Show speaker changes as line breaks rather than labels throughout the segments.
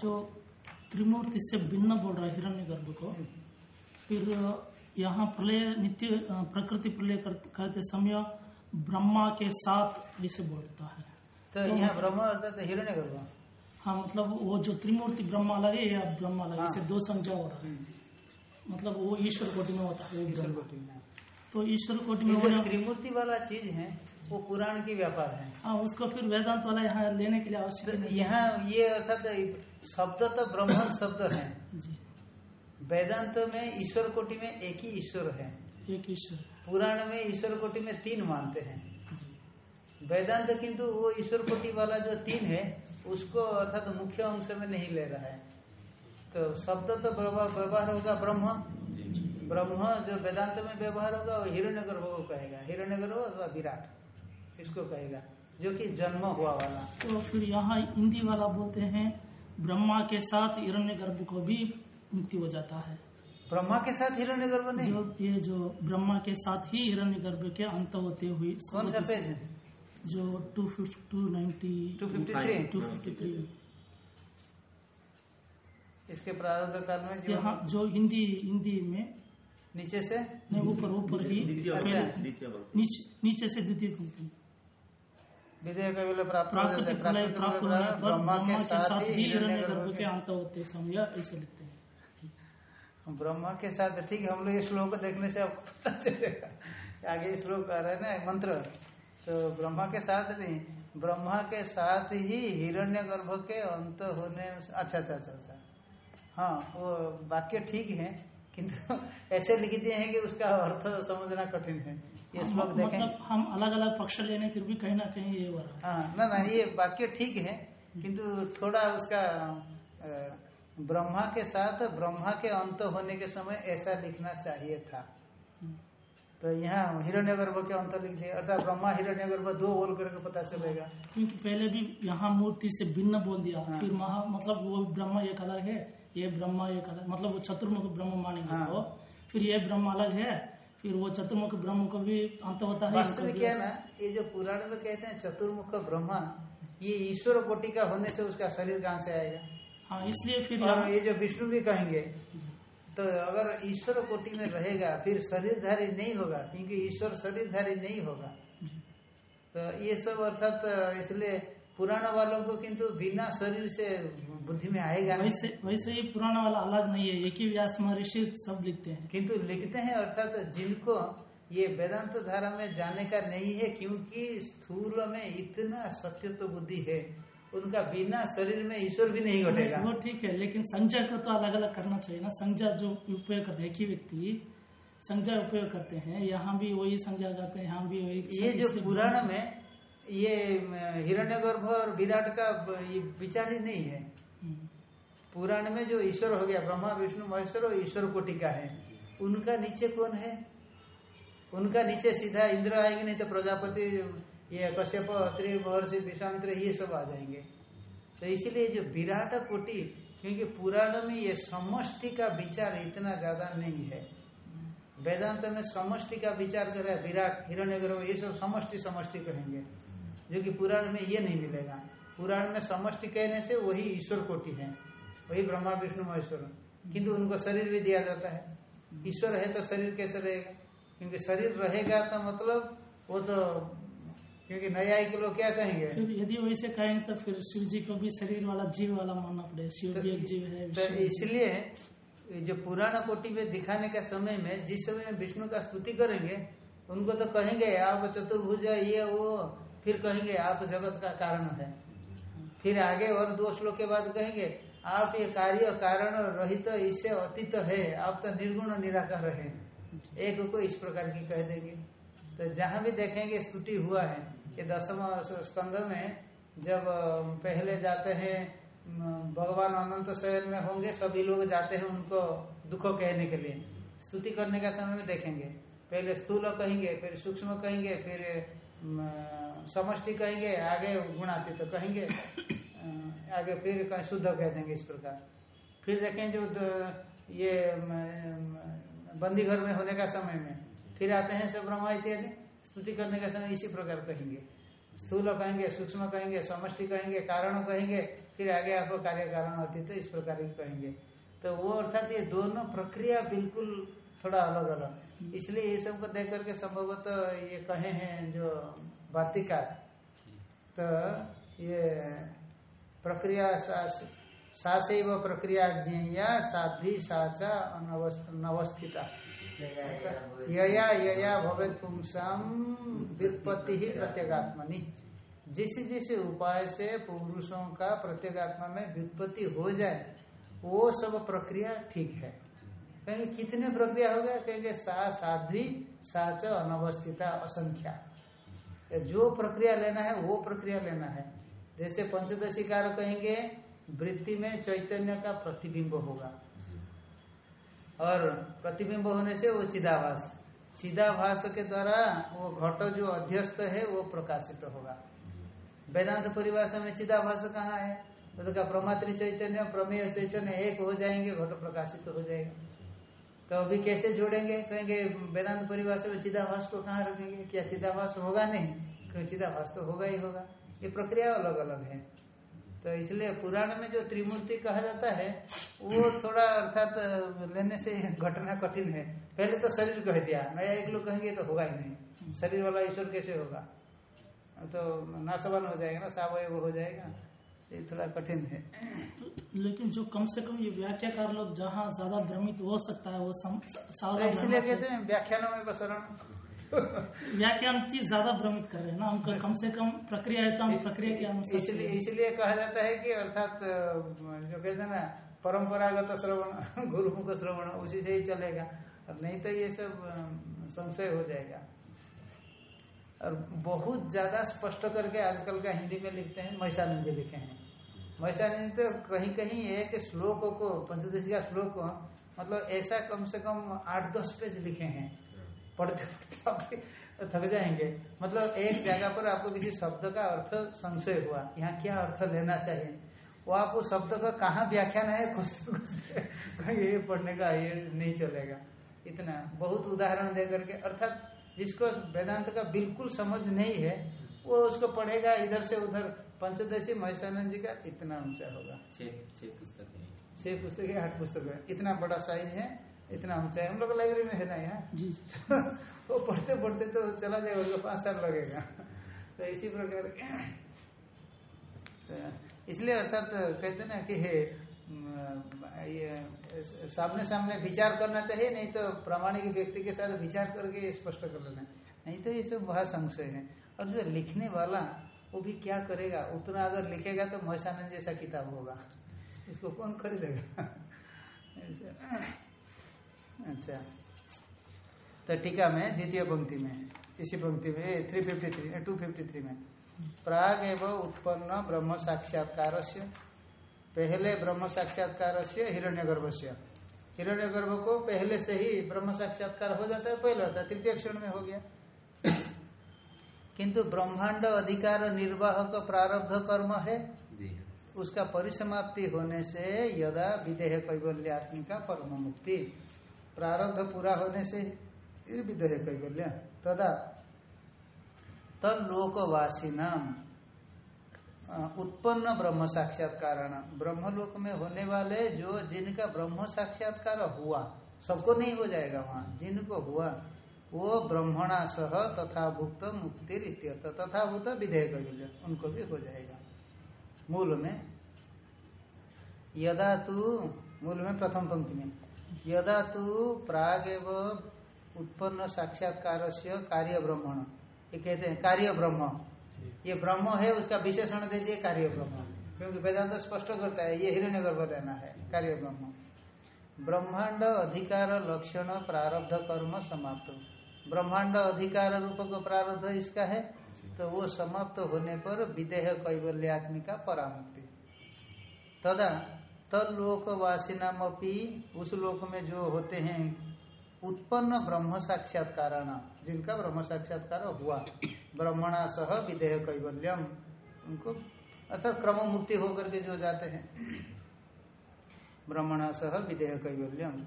जो त्रिमूर्ति से भिन्न बोल रहा है हिरण्य गर्भ को फिर यहाँ प्रलय नित्य प्रकृति प्रलय करते समय ब्रह्मा के साथ ऐसे बोलता है।
तो तो यहाँ ब्रह्म अर्थात हिरण्य गर्भ
हाँ मतलब वो जो त्रिमूर्ति ब्रह्मा अलग है या ब्रह्मा अलग है। इसे दो संख्या हो रहा है। मतलब वो ईश्वर कोटि में होता है
ईश्वर कोटि में।
तो ईश्वर कोटि में होने
त्रिमूर्ति वाला चीज़ है वो पुराण की व्यापार है।
हाँ उसको फिर वेदांत वाला यहाँ लेने के लिए
तो
आवश्यक
यहाँ ये अर्थात शब्द तो ब्रह्म शब्द है। वेदांत में ईश्वर कोटि में एक ही ईश्वर है।
एक ईश्वर
पुराण में ईश्वर कोटि में तीन मानते हैं। वेदांत किंतु वो ईश्वर कोटि वाला जो तीन है उसको अर्थात तो मुख्य अंश में नहीं ले रहा है। तो शब्द तो व्यवहार होगा ब्रह्म। ब्रह्म जो वेदांत में व्यवहार होगा वो हिरण्य गर्भ को कहेगा। हिरण्य गर्भ अथवा विराट इसको कहेगा जो कि जन्म हुआ वाला।
तो फिर यहाँ हिंदी वाला बोलते हैं ब्रह्मा के साथ हिरण्य गर्भ को भी मुक्ति हो जाता है।
ब्रह्मा के साथ हिरण्य गर्भ नहीं?
जो ये जो ब्रह्मा के साथ ही हिरण्य गर्भ के अंत होते हुए
कौन सा पेज है?
जो two fifty two ninety
two fifty three.
Two fifty three.
इसके प्रारंभ काल में जो
यहाँ जो हिंदी हिंदी में
नीचे से?
नहीं ऊपर ऊपर ही
द्वितीय
अच्छा।
नीचे से द्वितीय पंक्ति। में।
विधेयक का विलय प्राप्त
प्राप्त
ब्रह्मा के साथ ही
के अंत होते समय ऐसे लिखते हैं।
ब्रह्मा के साथ ठीक है हम लोग इस श्लोक को देखने से आपको पता चलेगा। आगे श्लोक आ रहा है ना मंत्र। तो ब्रह्मा के साथ नहीं ब्रह्मा के साथ ही हिरण्य गर्भ के अंत होने अच्छा अच्छा अच्छा अच्छा। हाँ वो वाक्य ठीक है किंतु ऐसे लिख दिए हैं कि उसका अर्थ समझना कठिन है। ये वक्त देखें।
मतलब हम अलग अलग पक्ष लेने फिर भी कहीं ना कहीं ये हो रहा
ना ना ये वाक्य ठीक है किंतु थोड़ा उसका ब्रह्मा के साथ ब्रह्मा के अंत होने के समय ऐसा लिखना चाहिए था। तो यहाँ हिरण्य गर्भ के अंत लिख दिया अर्थात ब्रह्मा हिरण्य गर्भ दो बोल करके पता चलेगा।
क्योंकि पहले भी यहाँ मूर्ति से भिन्न बोल दिया
हाँ।
फिर महा मतलब वो ब्रह्मा एक अलग है ये ब्रह्मा एक अलग मतलब वो चतुर्मुख ब्रह्म मानेंगे
हाँ।
तो फिर ये ब्रह्म अलग है फिर वो चतुर्मुख ब्रह्म को भी अंत होता है।
वास्तव में क्या है ना ये जो पुराण में कहते हैं चतुर्मुख ब्रह्मा ये ईश्वर कोटि का होने से उसका शरीर कहाँ से आएगा?
हाँ इसलिए फिर
और ये जो विष्णु भी कहेंगे तो अगर ईश्वर कोटि में रहेगा फिर शरीरधारी नहीं होगा क्योंकि ईश्वर शरीरधारी नहीं होगा। तो ये सब अर्थात इसलिए पुराण वालों को किंतु बिना शरीर से बुद्धि में आएगा
वैसे वैसे ही पुराना वाला अलग नहीं है एक ही व्यास महर्षि सब लिखते हैं।
किंतु लिखते हैं अर्थात तो जिनको ये वेदांत धारा में जाने का नहीं है क्योंकि स्थूल में इतना सत्य तो बुद्धि है उनका बिना शरीर में ईश्वर भी नहीं घटेगा।
वो ठीक है लेकिन संजय को तो अलग अलग करना चाहिए ना। संज्ञा जो उपयोग करते हैं एक ही व्यक्ति संज्ञा उपयोग करते हैं यहाँ भी वही संज्ञा जाते हैं यहाँ भी वही
ये जो पुराण में ये हिरण्यगर्भ और विराट का ये विचार ही नहीं है।
हम्म,
पुराण में जो ईश्वर हो गया ब्रह्मा विष्णु महेश्वर और ईश्वर कोटि का है उनका नीचे कौन है? उनका नीचे सीधा इंद्र आएँगे नहीं तो प्रजापति ये कश्यप अत्रि महर्षि विश्वामित्र ये सब आ जाएँगे। तो इसीलिए जो विराट कोटि क्योंकि पुराण में ये समष्टि का विचार इतना ज़्यादा नहीं है। वेदांत में समष्टि का विचार कर रहा है विराट हिरण्य ये सब समष्टि समष्टि कहेंगे। जो कि पुराण में ये नहीं मिलेगा। पुराण में समष्टि कहने से वही ईश्वर कोटि है। वही ब्रह्मा विष्णु महेश्वर। किंतु उनको शरीर भी दिया जाता है। ईश्वर है तो शरीर कैसे रहेगा? क्योंकि शरीर रहेगा तो मतलब वो तो क्योंकि न्यायिक लोग क्या कहेंगे?
यदि वैसे कहें तो फिर शिव जी को भी शरीर वाला जीव वाला मानना पड़ेगा। शिव भी एक जीव है
तो इसलिए जो पुराण कोटि में दिखाने का समय में जिस समय में विष्णु का स्तुति करेंगे उनको तो कहेंगे आप चतुर्भुज ये वो फिर कहेंगे, आप जगत का कारण है। फिर आगे और दो श्लोक के बाद कहेंगे, आप ये कार्य, कारण, रहित तो इससे अतीत है। आप तो निर्गुण, निराकार है। एक को इस प्रकार की कह देंगे। तो जहाँ भी देखेंगे, स्तुति हुआ है ये दसम स्कंद में जब पहले जाते हैं भगवान अनंत शयन में होंगे, सभी लोग जाते हैं उनको दुख कहने के लिए। स्तुति करने का समय में देखेंगे। पहले स्थूल कहेंगे, फिर सूक्ष्म कहेंगे, फिर समष्टि कहेंगे आगे गुणातीत कहेंगे। अ, आगे फिर कहीं शुद्ध कह देंगे इस प्रकार। फिर देखें जो ये बंदी घर में होने का समय में फिर आते हैं सब ब्रह्मा इत्यादि स्तुति करने का समय इसी प्रकार कहेंगे। स्थूल कहेंगे सूक्ष्म कहेंगे समष्टि कहेंगे कारण कहेंगे फिर आगे आपको कार्य कारण होती तो इस प्रकार की कहेंगे। तो वो अर्थात ये दोनों प्रक्रिया बिल्कुल थोड़ा अलग अलग। इसलिए ये सबको देख करके संभवतः ये कहे हैं जो वार्तिका तो ये प्रक्रिया सासैव प्रक्रिया ज्ञेया साध्वी साचा अनवस्थिता यया यया भवेद पुंसाम व्युत्पत्ति ही प्रत्येगात्मनि। जिस जिस उपाय से पुरुषों का प्रत्येगात्मा में व्युत्पत्ति हो जाए वो सब प्रक्रिया ठीक है। कहेंगे कितने प्रक्रिया हो गए कहेंगे सा साध्वी साच अनवस्थिता असंख्या। जो प्रक्रिया लेना है वो प्रक्रिया लेना है। जैसे पंचदशी कार कहेंगे वृत्ति में चैतन्य का प्रतिबिंब होगा। और प्रतिबिंब होने से वो चिदाभास। चिदाभास के द्वारा वो घट जो अध्यस्त है वो प्रकाशित तो होगा वेदांत परिभाषा में चिदाभास कहाँ है? तो का प्रमात्र चैतन्य प्रमेय चैतन्य एक हो जाएँगे घट प्रकाशित तो हो जाएगा। तो अभी कैसे जोड़ेंगे? कहेंगे, वेदांत परिभाषा में चिदाभास को कहाँ रखेंगे? क्या चिदाभास होगा नहीं? चिदाभास तो होगा ही होगा। ये प्रक्रिया अलग अलग है। तो इसलिए पुराण में जो त्रिमूर्ति कहा जाता है, वो थोड़ा अर्थात, लेने से घटना कठिन है। पहले तो शरीर कह दिया। नया एक लोग कहेंगे तो होगा ही नहीं। शरीर वाला ईश्वर कैसे होगा? तो नाशवान हो जाएगा ना? सावय हो जाएगा। ये थोड़ा कठिन है।
लेकिन जो कम से कम ये व्याख्याकार लोग जहाँ ज़्यादा भ्रमित हो सकता है वो
तो इसलिए कहते हैं व्याख्यानों में बसरण
व्याख्यान चीज़ ज़्यादा भ्रमित कर रहे हैं ना हमको कम से कम प्रक्रिया है तो हम प्रक्रिया के अनुसार
इसलिए इसलिए कहा जाता है कि अर्थात जो कहते हैं ना परंपरागत श्रवण गुरुमुख श्रवण उसी से ही चलेगा। और नहीं तो ये सब संशय हो जाएगा। और बहुत ज़्यादा स्पष्ट करके आजकल का हिंदी में लिखते हैं मैसानंद जी लिखे हैं। मैसानंद तो कहीं कहीं एक श्लोक को, पंचदशी का श्लोक मतलब ऐसा कम से कम आठ दस पेज लिखे हैं। पढ़ते पढ़ते थक जाएँगे। मतलब एक जगह पर आपको किसी शब्द का अर्थ संशय हुआ। यहाँ क्या अर्थ लेना चाहिए? वो आपको शब्द का कहाँ व्याख्यान है? कुछ कुछ ये पढ़ने का ये नहीं चलेगा। इतना बहुत उदाहरण दे करके, अर्थात जिसको वेदांत का बिल्कुल समझ नहीं है, वो उसको पढ़ेगा इधर से उधर। पंचदशी महेशानंद जी का इतना ऊँचा होगा।
छह पुस्तक
छह पुस्तक है आठ पुस्तक है। इतना बड़ा साइज़ है इतना ऊँचा है। हम लोग लाइब्रेरी में है ना यहाँ?
जी।
वो पढ़ते पढ़ते तो चला जाएगा उसको पाँच साल लगेगा। तो इसी प्रकार तो इसलिए अर्थात कहते ना कि हे ये सामने सामने विचार करना चाहिए नहीं तो प्रामाणिक व्यक्ति के साथ विचार करके स्पष्ट कर लेना। नहीं तो ये सब बहुत संशय है। और जो लिखने वाला वो भी क्या करेगा? उतना अगर लिखेगा तो महसानंद जैसा किताब होगा। इसको कौन खरीदेगा? अच्छा। तो टीका में, द्वितीय पंक्ति में, इसी पंक्ति में three fifty three two fifty three में। प्राग एवं उत्पन्न ब्रह्म साक्षात्कार से पहले ब्रह्म साक्षात्कार से हिरण्य गर्भ से हिरण्य गर्भ को पहले से ही ब्रह्म साक्षात्कार हो जाता है, पहले। होता है तृतीय क्षण में हो गया। किंतु ब्रह्मांड अधिकार निर्वाहक प्रारब्ध कर्म है। उसका परिसमाप्ति होने से यदा विदेह कैवल्यात्मिका परम मुक्ति प्रारब्ध पूरा होने से विदेह कैवल्य। तदा तलोकवासी नाम उत्पन्न ब्रह्म साक्षात्कार ब्रह्मलोक में होने वाले जो जिनका ब्रह्म साक्षात्कार हुआ सबको नहीं हो जाएगा वहाँ। जिनको हुआ वो ब्रह्मणा सह तथा भुक्त मुक्ति तथा भूत विधेयक उनको भी हो जाएगा। मूल में, यदा तू, मूल में प्रथम पंक्ति में, यदा तू प्राग उत्पन्न साक्षात्कार से कार्य ब्रह्मण ये कहते हैं कार्य ब्रह्म ये ब्रह्म है, उसका विशेषण दे दिए कार्य ब्रह्म क्योंकि वेदांत स्पष्ट करता है, ये हिरण्य गर्भ रहना है कार्य ब्रह्म ब्रह्मांड अधिकार लक्षण प्रारब्ध कर्म समाप्त। ब्रह्मांड अधिकार रूप को प्रारब्ध इसका है तो वो समाप्त होने पर विदेह कैवल्यात्मिका परामुक्ति। तदा तलोकवासी नाम उस लोक में जो होते हैं, उत्पन्न ब्रह्म साक्षात्कार जिनका ब्रह्म साक्षात्कार हुआ, ब्रह्मणा सह विदेह कैवल्यम, उनको अर्थात क्रम मुक्ति होकर के जो जाते हैं, ब्रह्मणा सह विदेह कैवल्यम।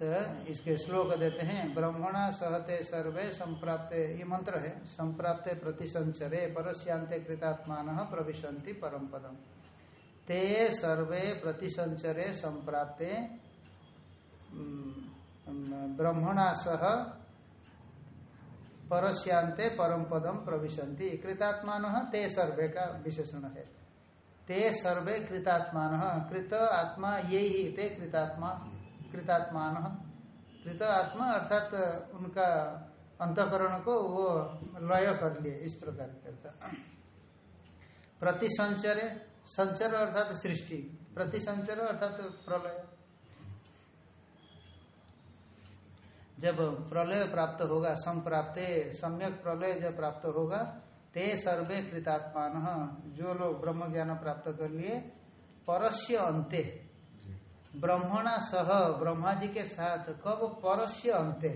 तो इसके श्लोक देते हैं, ब्रह्मणा सहते सर्वे संप्राप्ते। ये मंत्र है, संप्राप्ते प्रतिसंचरे, परस्यांते कृतात्मान प्रविशंति परम पदम ते सर्वे प्रतिसंचरे संप्राप्ते ब्रह्मणा सह परस्यांते परम पदम प्रविशंति कृतात्मान ते सर्वे का विशेषण है। ते सर्वे कृतात्मान, कृत आत्मा ये ही, ते कृतात्मा कृतात्मान। कृत आत्मा अर्थात उनका अंतकरण को वो लय कर लिए, इस प्रकार करता प्रतिसंचरे, संचर संचर अर्थात सृष्टि। प्रतिसंचर अर्थात प्रलय। जब प्रलय प्राप्त होगा, संप्राप्त, सम्यक प्रलय जब प्राप्त होगा, ते सर्वे कृतात्मान। जो लोग ब्रह्म ज्ञान प्राप्त कर लिए, परस्य अंते। ब्रह्मणा सह ब्रह्मा जी के साथ, कब परस्य अंते?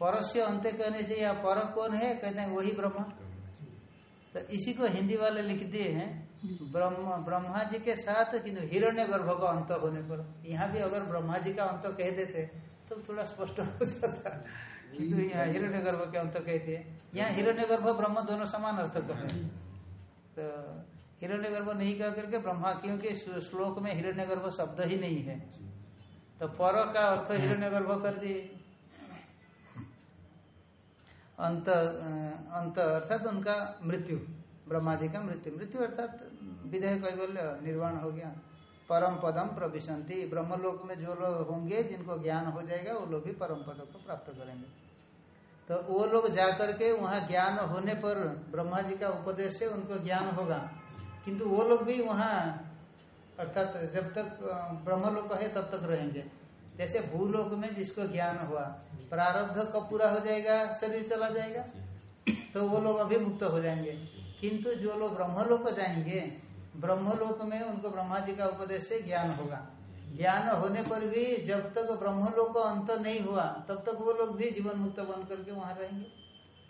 परस्य अंते कहने से यह पर कौन है? कहते हैं वही ब्रह्मा। तो इसी को हिंदी वाले लिख दिए हैं। ब्रह्म ब्रह्मा जी के साथ किन्तु हिरण्य गर्भ का अंत होने पर। यहाँ भी अगर ब्रह्मा जी का अंत कह देते तो थोड़ा स्पष्ट हो जाता। किंतु यहाँ हिरण्य गर्भ के अंत कहते हैं यहाँ हिरण्य गर्भ ब्रह्म दोनों समान अर्थ को है। तो हिरण्य गर्भ नहीं कह करके ब्रह्मा, क्योंकि श्लोक में हिरण्य गर्भ शब्द ही नहीं है। तो पर का अर्थ हिरण्य गर्भ कर दिए। अंत अंत अर्थात उनका मृत्यु, ब्रह्मा जी का मृत्यु। मृत्यु अर्थात विधेय कैवल्य निर्वाण हो गया। परम पदम प्रविशंति। ब्रह्मलोक में जो लोग होंगे, जिनको ज्ञान हो जाएगा, वो लोग भी परम पद को प्राप्त करेंगे। तो वो लोग जाकर के वहाँ ज्ञान होने पर ब्रह्मा जी का उपदेश से उनको ज्ञान होगा। किंतु वो लोग भी वहाँ, अर्थात जब तक ब्रह्मलोक है तब तक रहेंगे। जैसे भूलोक में जिसको ज्ञान हुआ, प्रारब्ध कब पूरा हो जाएगा, शरीर चला जाएगा? तो वो लोग अभी मुक्त हो जाएँगे। किंतु जो लोग ब्रह्मलोक जाएँगे, ब्रह्मलोक में उनको ब्रह्मा जी का उपदेश से ज्ञान होगा। ज्ञान होने पर भी जब तक ब्रह्मलोक अंत नहीं हुआ, तब तक वो लोग भी जीवन मुक्त बन करके वहाँ रहेंगे।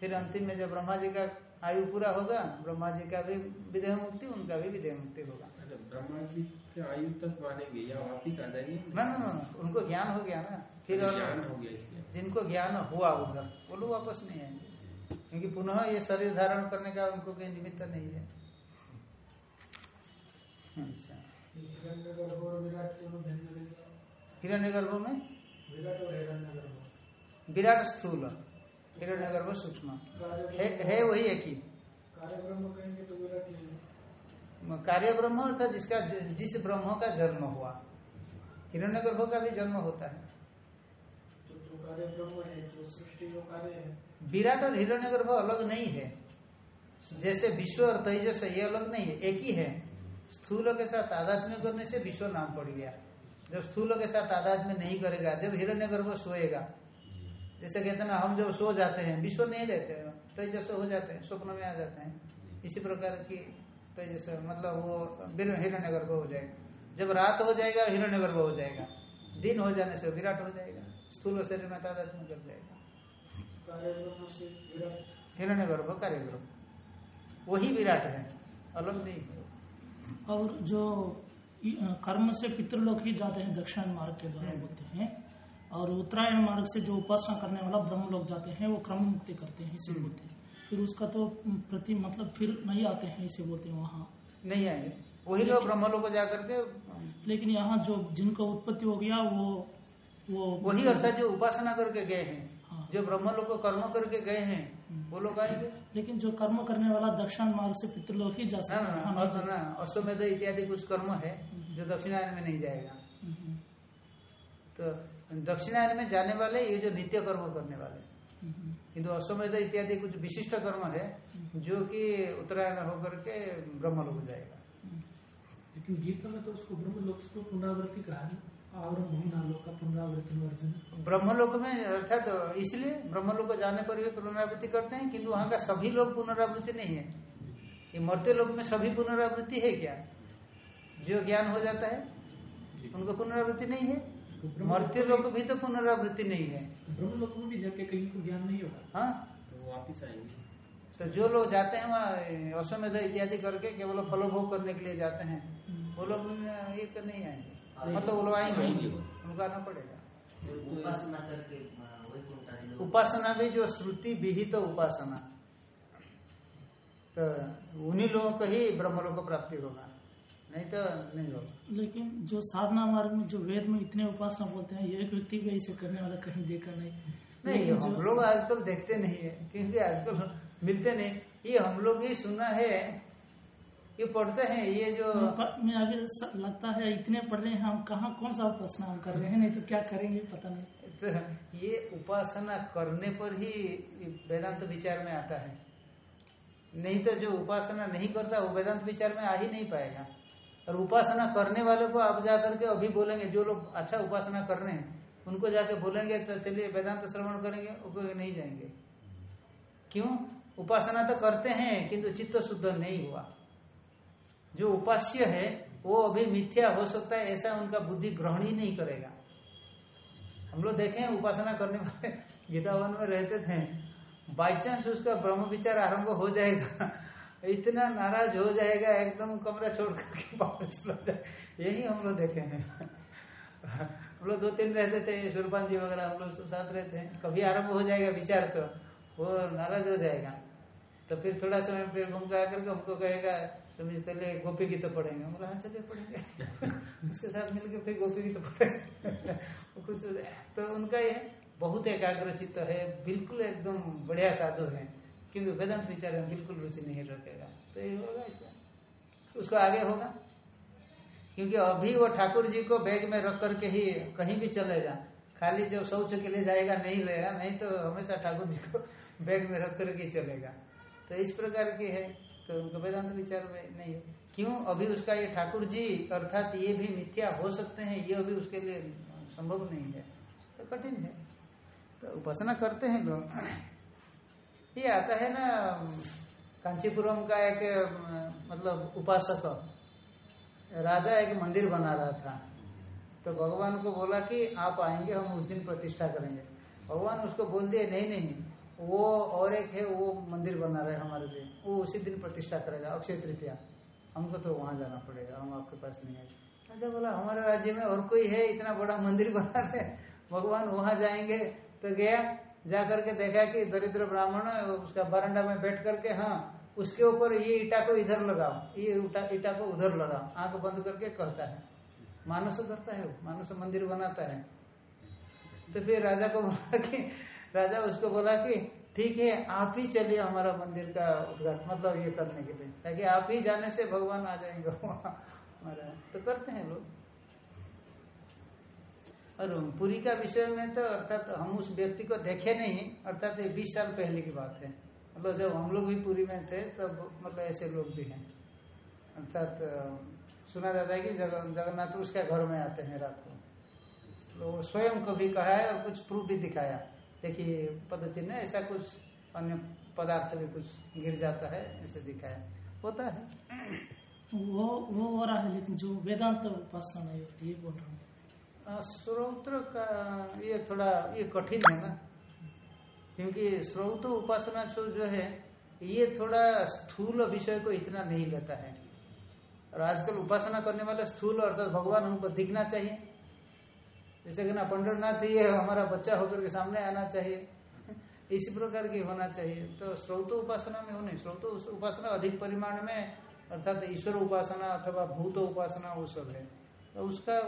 फिर अंतिम में जब ब्रह्मा जी का आयु पूरा होगा ब्रह्मा जी का भी विदेह मुक्ति उनका भी विदेह मुक्ति होगा।
ब्रह्मा जी के आयु तक मानेंगे या वापिस आ जाएँगे?
ना ना ना उनको ज्ञान हो गया ना। फिर
ज्ञान हो गया इसलिए
जिनको ज्ञान हुआ उधर वो लोग वापस नहीं आएँगे। क्योंकि पुनः ये शरीर धारण करने का उनको कोई निमित्त नहीं है। अच्छा। हिरण्य गर्भ में। विराट स्थूल। हिरण्य गर्भ सूक्ष्म। है, है वही एक ही। कार्य ब्रह्म अर्थात जिसका जिस ब्रह्म का जन्म हुआ। हिरण्य गर्भ का भी जन्म होता है। विराट और हिरण्य गर्भ अलग नहीं है। जैसे विश्व और तेजस ये अलग नहीं है एक ही है। स्थूल के साथ आध्यात्म्य करने से विश्व नाम पड़ गया। जब स्थूल के साथ आध्यात्म्य नहीं करेगा जब हिरण्य गर्भ सोएगा जैसे कहते ना हम जब सो जाते हैं विश्व नहीं रहते हैं तेजस हो जाते हैं स्वप्न में आ जाते हैं। इसी प्रकार की तेजस मतलब वो हिरण्य गर्भ हो जाएगा। जब रात हो जाएगा हिरण्य गर्भ हो जाएगा। दिन हो जाने से विराट हो जाएगा। स्थूल शरीर में तादात्म्य कर जाएगा। हिरण्य गर्भ कार्य गर्भ वही विराट है। अलग नहीं
और जो कर्म से पितृलोक ही जाते हैं दक्षिण मार्ग के द्वारा बोलते हैं। और उत्तरायण मार्ग से जो उपासना करने वाला ब्रह्म लोग जाते हैं वो क्रम मुक्ति करते हैं इसे बोलते हैं। फिर उसका तो प्रति मतलब फिर नहीं आते हैं इसे बोलते हैं वहाँ।
नहीं आएँगे वही लोग ब्रह्म लोग जाकर के
लेकिन यहाँ जो जिनका उत्पत्ति हो गया वो वो
वही अर्थात जो उपासना करके गए हैं हाँ। जो ब्रह्म लोग को कर्म करके गए हैं वो लोग आएँगे
लेकिन जो कर्म करने वाला दक्षिण मार्ग से पितृलोक ही जा
सकते हैं। अश्वमेध इत्यादि कुछ कर्म है जो दक्षिणायन में नहीं जाएगा। तो दक्षिणायन में जाने वाले ये जो नित्य कर्म करने वाले। किंतु अश्वमेध इत्यादि कुछ विशिष्ट कर्म है जो कि उत्तरायण होकर के ब्रह्म लोग जाएगा।
लेकिन गीता में तो उसको ब्रह्म लोक को पुनरावृत्ति कहा है।
ब्रह्मलोक में अर्थात तो इसलिए ब्रह्मलोक को जाने पर भी पुनरावृत्ति करते हैं किंतु वहाँ का सभी लोग पुनरावृत्ति नहीं है। ये मरते लोग में सभी पुनरावृत्ति है क्या? जो ज्ञान हो जाता है उनको पुनरावृत्ति नहीं है? मरते लोग भी तो पुनरावृत्ति नहीं है।
ब्रह्मलोक में भी जाके कहीं को ज्ञान नहीं होगा।
हाँ?
तो वापिस आएँगे।
तो जो लोग जाते हैं वहाँ अश्वमेध इत्यादि करके केवल फलोभोग करने के लिए जाते हैं वो लोग ये कर नहीं आएँगे। मतलब वो लोग आएँगे उनको आना पड़ेगा।
उपासना करके लोग।
उपासना भी जो श्रुति विहित तो उपासना तो उन्हीं लोगों को ही ब्रह्मलोक को प्राप्ति होगा। नहीं तो नहीं होगा।
लेकिन जो साधना मार्ग में जो वेद में इतने उपासना बोलते हैं एक व्यक्ति भी ऐसे करने वाला कहीं देखा नहीं।
नहीं हम
जो-
लोग आजकल देखते नहीं है क्योंकि आजकल मिलते नहीं। ये हम लोग ही सुना है ये पढ़ते हैं ये जो
मैं अभी लगता है इतने पढ़ रहे हैं हम कहा कौन सा उपासना हम कर रहे हैं नहीं तो क्या करेंगे पता नहीं।
तो ये उपासना करने पर ही वेदांत विचार में आता है। नहीं तो जो उपासना नहीं करता वो वेदांत विचार में आ ही नहीं पाएगा। और उपासना करने वालों को आप जाकर के अभी बोलेंगे, जो लोग अच्छा उपासना कर रहे हैं, उनको जाके बोलेंगे तो चलिए वेदांत श्रवण करेंगे वो नहीं जाएँगे। क्यों? उपासना तो करते हैं, किंतु चित्त शुद्ध नहीं हुआ। जो उपास्य है, वो अभी मिथ्या हो सकता है, ऐसा उनका बुद्धि ग्रहण ही नहीं करेगा। हम लोग देखे, उपासना करने वाले गीतावन में रहते थे, बाई चांस उसका ब्रह्म विचार आरंभ हो जाएगा। इतना नाराज़ हो जाएगा, एकदम कमरा छोड़ करके बाहर चला जाए। यही हम लोग देखे हैं। हम लोग दो तीन रहते थे सुरपान जी वगैरह हम लोग साथ रहते हैं। कभी आरंभ हो जाएगा विचार तो वो नाराज़ हो जाएगा। तो फिर थोड़ा समय फिर घूम के आकर के हमको कहेगा तुम चलिए, गोपी गीत पढ़ेंगे। हम बोला हाँ चलिए, पढ़ेंगे। उसके साथ मिलकर फिर गोपी गीत पढ़ेंगे। खुश हो जाए। तो उनका ये बहुत एकाग्र चित्त है, बिल्कुल एकदम बढ़िया साधु है। किंतु वेदांत विचार में बिल्कुल रुचि नहीं रखेगा। तो ये होगा इसका उसको आगे होगा। क्योंकि अभी वो ठाकुर जी को बैग में रख करके ही कहीं भी चलेगा। खाली जो शौच के लिए जाएगा, नहीं लेगा नहीं तो हमेशा ठाकुर जी को बैग में रख करके चलेगा। तो इस प्रकार की है। तो उनको वेदांत विचार में नहीं है। क्यों? अभी उसका ये ठाकुर जी अर्थात ये भी मिथ्या हो सकते हैं, ये अभी उसके लिए संभव नहीं है। तो कठिन है। तो उपासना करते हैं लोग। ये आता है ना कांचीपुरम का एक मतलब उपासक। राजा एक मंदिर बना रहा था। तो भगवान को बोला कि आप आएँगे, हम उस दिन प्रतिष्ठा करेंगे। भगवान उसको बोल दिए नहीं नहीं, वो और एक है, वो मंदिर बना रहे हमारे लिए। वो उसी दिन प्रतिष्ठा करेगा, अक्षय तृतीया। हमको तो वहाँ जाना पड़ेगा, हम आपके पास नहीं आए अच्छा बोला, हमारे राज्य में और कोई है, इतना बड़ा मंदिर बना रहे भगवान वहाँ जाएँगे? तो गया। जा करके देखा कि दरिद्र ब्राह्मण उसका बरंडा में बैठ करके हाँ उसके ऊपर ये ईटा को इधर लगाओ, ये ईटा को उधर लगाओ, आँख बंद करके कहता है। मानस करता है मानस मंदिर बनाता है। तो फिर राजा को बोला कि, राजा उसको बोला कि, ठीक है, आप ही चलिए हमारा मंदिर का उद्घाटन मतलब ये करने के लिए, ताकि आप ही जाने से भगवान आ जाएँगे तो करते हैं लोग। और पुरी का विषय में तो अर्थात तो हम उस व्यक्ति को देखे नहीं अर्थात ये बीस साल पहले की बात है। मतलब जब हम लोग भी पुरी में थे तब तो मतलब ऐसे लोग भी हैं। अर्थात सुना जाता है कि जग, जगन्नाथ उसके घर में आते हैं रात को। तो स्वयं कभी कहा है और कुछ प्रूफ भी दिखाया। देखिए पद चिन्ह ऐसा कुछ अन्य पदार्थ भी कुछ गिर जाता है ऐसे दिखाया। होता है।
वो वो हो रहा है लेकिन जो वेदांत उपासना होती ये बोल रहा हूँ।
स्रोत्र का ये थोड़ा, ये कठिन है ना। क्योंकि स्रोत उपासना जो है, ये थोड़ा स्थूल विषय को इतना नहीं लेता है। और आजकल उपासना करने वाले स्थूल, अर्थात भगवान हमको दिखना चाहिए। जैसे कि ना, पंडरनाथ ये हमारा बच्चा होकर के सामने आना चाहिए। इसी प्रकार की होना चाहिए। तो स्रोत उपासना में हो नहीं, स्रोत उपासना अधिक परिमाण में, अर्थात ईश्वर उपासना अथवा भूत उपासना वो सब है। उसका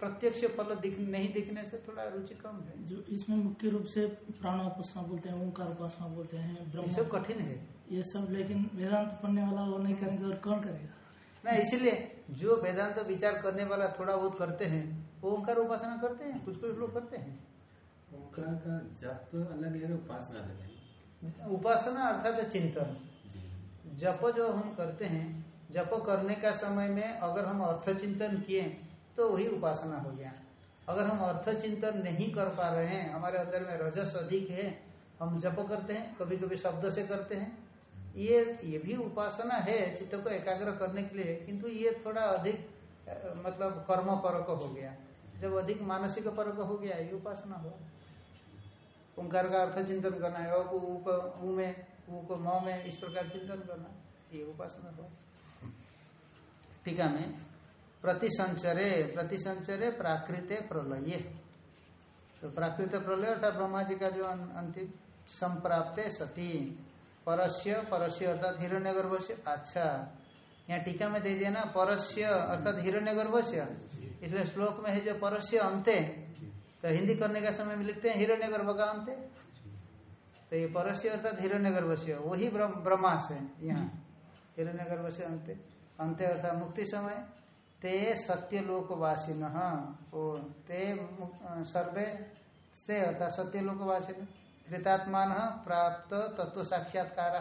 प्रत्यक्ष फल दिख, नहीं दिखने से थोड़ा रुचि कम है।
जो इसमें मुख्य रूप से प्राण उपासना बोलते हैं ओंकार उपासना बोलते हैं
ये
ब्रह्म
सब कठिन है।
ये सब लेकिन वेदांत पढ़ने वाला वो नहीं करेंगे और कौन करेगा?
ना इसलिए जो वेदांत विचार करने वाला थोड़ा बहुत करते हैं वो ओंकार उपासना करते हैं कुछ कुछ लोग करते हैं।
ओंकार का जप अलग है ना उपासना अलग है?
उपासना अर्थात चिंतन। जप जो हम करते हैं जप करने का समय में अगर हम अर्थ चिंतन किए तो वही उपासना हो गया। अगर हम अर्थ चिंतन नहीं कर पा रहे हैं, हमारे अंदर में रजस अधिक है, हम जप करते हैं कभी कभी शब्द से करते हैं, ये ये भी उपासना है चित्त को एकाग्र करने के लिए, किंतु ये थोड़ा अधिक मतलब कर्म परक हो गया। जब अधिक मानसिक परक हो गया, ये उपासना हो। ओंकार का अर्थ चिंतन करना है को ऊ में ऊ को म में इस प्रकार चिंतन करना, ये उपासना हुआ टीका में प्रतिसंचरे प्रतिसंचरे प्राकृते प्रलय। तो प्राकृत प्रलय अर्थात ब्रह्मा जी का जो अं- अंतिम संप्राप्ते सती। परस्य परस्य अर्थात हिरण्य से अच्छा यहाँ टीका में दे दिया ना, परस्य अर्थात हिरण्य से इसलिए श्लोक में है जो परस्य अंते। तो हिंदी करने का समय में लिखते हैं हिरण्य गर्भ का अंते। तो ये परस्य अर्थात हिरण्य से वही ब्रह्म- ब्रह्मा से यहाँ। हिरण्य गर्भ से अंते। अंते अर्थात मुक्ति समय। ते सत्यलोकवासिन। ओ ते सर्वे से अर्थात सत्यलोकवासिन कृतात्मान प्राप्त तत्व साक्षात्कार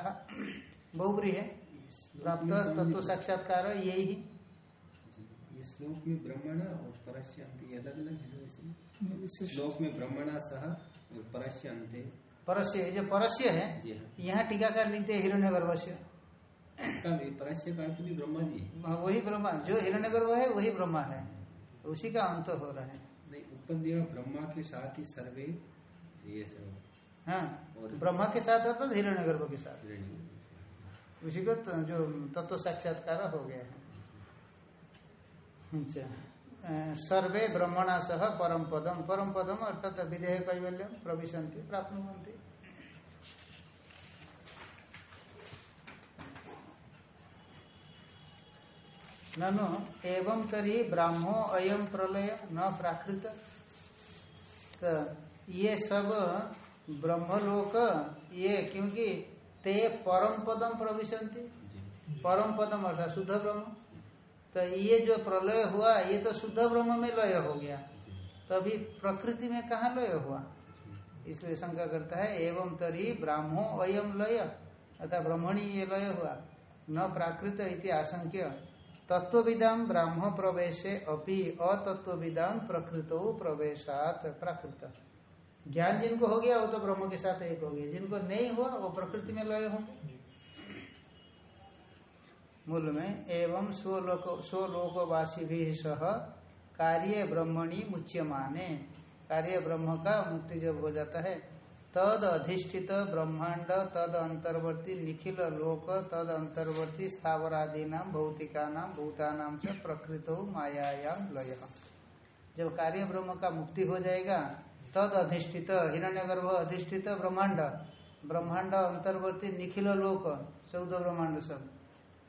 बहुब्री है। प्राप्त तत्व साक्षात्कार यही।
ये श्लोक में ब्रह्मण और परस्य अंत अलग अलग है श्लोक में ब्रह्मणा सह और परस्य अंत
परस्य जो परस्य है
हाँ।
यहाँ टीकाकार लिखते हैं हिरण्य गर्भस्य
इसका का अर्थ भी ब्रह्मा जी हाँ,
वही ब्रह्मा जो हिरण्य गर्भ है वही ब्रह्मा है। उसी का अंत हो रहा है।
नहीं उत्पन्न ब्रह्मा के साथ ही सर्वे ये सब
हाँ
और-
ब्रह्मा के साथ अर्थात हिरण्य गर्भ के साथ। उसी को त- जो तत्व साक्षात्कार हो गया है। अच्छा सर्वे ब्रह्मणा सह परम पदम। परम पदम अर्थात विधेय कैवल्यम प्रविशंति प्राप्त ननु एवं तरी ब्राह्मो अयम प्रलय न प्राकृत। तो ये सब ब्रह्मलोक ये क्योंकि ते परम पदम प्रविशंति परम पदम अर्थात शुद्ध ब्रह्म। तो ये जो प्रलय हुआ ये तो शुद्ध ब्रह्म में लय हो गया। तभी तो अभी प्रकृति में कहा लय हुआ? इसलिए शंका करता है एवं तरी ब्राह्मो अयम लय अर्थात ब्रह्मणी ये लय हुआ। न प्राकृत इति आशंक्य। तत्वविदाम ब्राह्म प्रवेशे अपि अतत्वविदाम प्रकृतो प्रवेशात प्राकृत। ज्ञान जिनको हो गया, वो तो ब्रह्म के साथ एक हो गया। जिनको नहीं हुआ, वो प्रकृति में लय होंगे मूल में, एवं स्वलोक स्वलोकवासी भी सह कार्य ब्रह्मणी मुच्यमाने। कार्य ब्रह्म का मुक्ति जब हो जाता है तद अधिष्ठित ब्रह्मांड तद अंतर्वर्ती निखिल लोक तद अंतर्वर्ती स्थावरादि नाम भौतिका नाम भूतानाम से प्रकृत मायायाम लय। जब कार्य ब्रह्म का मुक्ति हो जाएगा तद अधिष्ठित हिरण्यगर्भ अधिष्ठित ब्रह्मांड ब्रह्मांड अंतर्वर्ती निखिल लोक चौदह ब्रह्मांड सब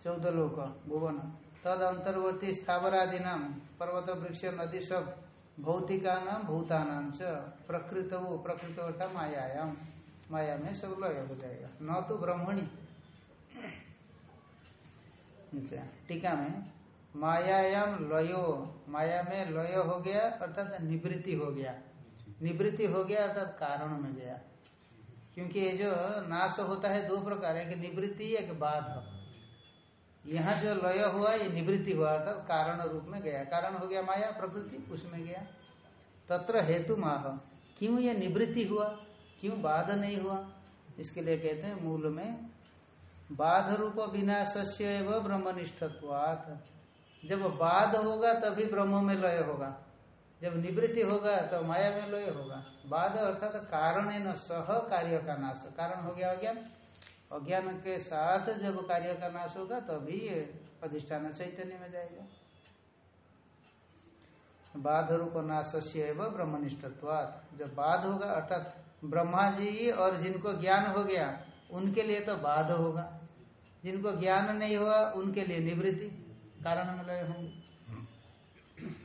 चौदह लोक, भुवन तद अंतर्वर्ती स्थावरादि नाम पर्वत, वृक्ष, नदी सब भौतिका नाम भूतानाम च प्रकृत प्रकृत अर्थात मायायाम माया में सब लय हो जाएगा। न तो ब्रह्मणी। अच्छा टीका में मायायाम लयो माया में लय हो गया, अर्थात निवृत्ति हो गया। निवृत्ति हो गया, अर्थात कारण में गया। क्योंकि ये जो नाश होता है, दो प्रकार एक निवृत्ति, एक बाध। यहाँ जो लय हुआ, ये निवृत्ति हुआ, अर्थात कारण रूप में गया। कारण हो गया माया, प्रकृति, उसमें गया। तत्र हेतु माह। क्यों ये निवृत्ति हुआ? क्यों बाध नहीं हुआ? इसके लिए कहते हैं मूल में, बाध रूप विनाशस्य एवं ब्रह्मनिष्ठत्वात्। जब बाध होगा, तभी ब्रह्म में लय होगा। जब निवृत्ति होगा तो माया में लय होगा। बाध अर्थात कारण न, सह कार्य का नाश। कारण हो गया अज्ञान अज्ञान के साथ जब कार्य का नाश होगा, तभी ये अधिष्ठान चैतन्य में जाएगा। बाध रूप नाशस्य एवं ब्रह्मनिष्ठत्वात्। जब बाध होगा, अर्थात ब्रह्मा जी और जिनको ज्ञान हो गया, उनके लिए तो बाध होगा। जिनको ज्ञान नहीं हुआ, उनके लिए निवृत्ति कारण लय होंगे।